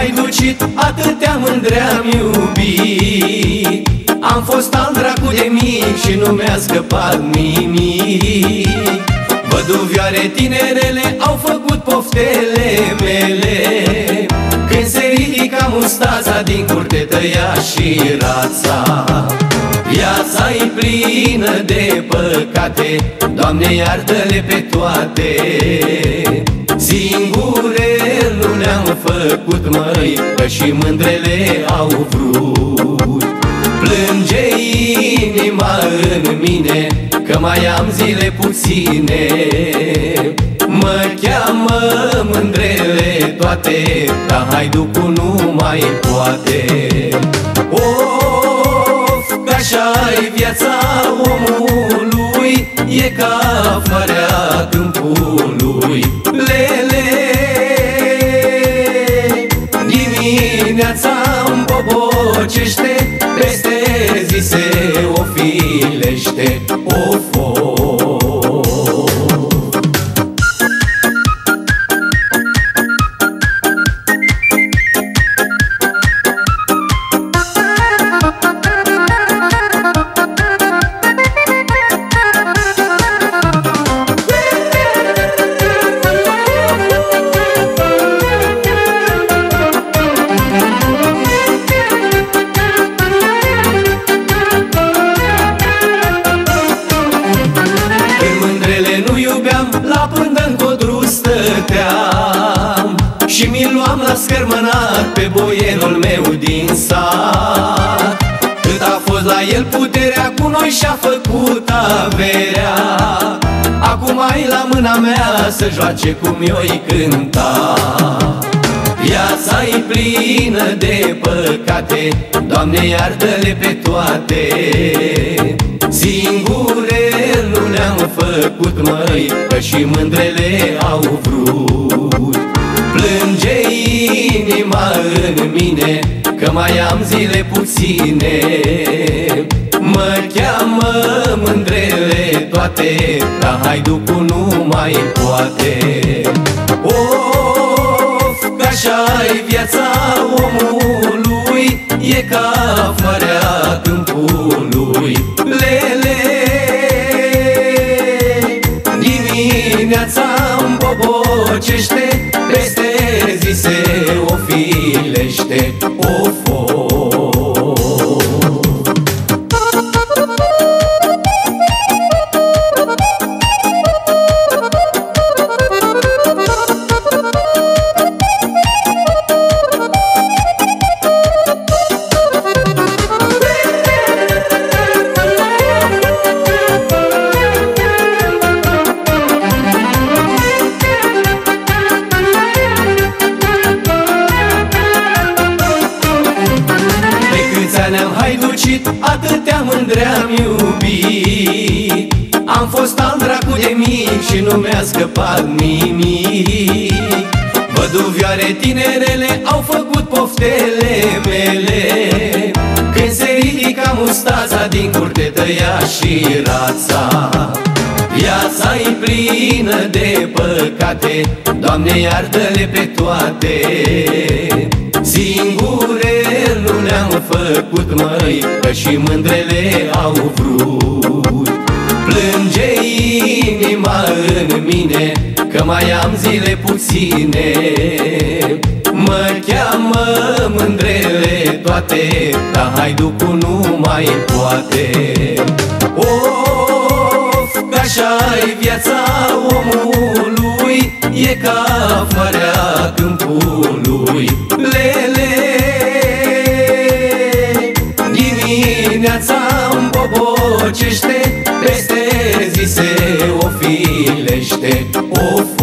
ne-am haiducit, atâtea mândre am iubit. Am fost al dracu de mic și nu mi-a scăpat nimic. Văduvioare tinerele au făcut poftele mele. Când se ridica mustața din curte tăia și rața. Viața e plină de păcate Doamne iartă-le pe toate. Singure nu ne-am făcut, măi Că și mândrele au vrut. Plânge inima în mine Că mai am zile puține. Mă cheamă mândrele toate Dar haiducul nu mai poate. Of, că așa e viața omului E ca floarea câmpului. Lele ofilește Of, La Și mi luam la scărmănat Pe boierul meu din sat. Cât a fost la el puterea Cu noi și-a făcut averea. Acum ai la mâna mea Să joace cum eu-i cânta. Viața e plină de păcate Doamne iartă-le pe toate. Singure nu ne-am făcut, măi Că și mândrele au vrut. Plânge inima în mine Că mai am zile puține. Mă cheamă mândrele toate Dar haiducul nu mai poate. Of, că așa e viața omului E ca Dimineața îmi bobocește Peste zi se ofilește Of, of haiducit, atâtea mândre am iubit. Am fost al dracu de mic și nu mi-a scăpat nimic. Văduvioare tinerele au făcut poftele mele. Când se ridica mustața din curte tăia și rața. Viața e plină de păcate Doamne iartă-le pe toate. Singure nu ne-am făcut, măi Că și mândrele au vrut. Plânge inima în mine Că mai am zile puține. Mă cheamă mândrele toate Dar haiducul nu mai poate. Of, că așa e viața omului E ca floarea câmpului rătăcește Peste zi se ofilește. Of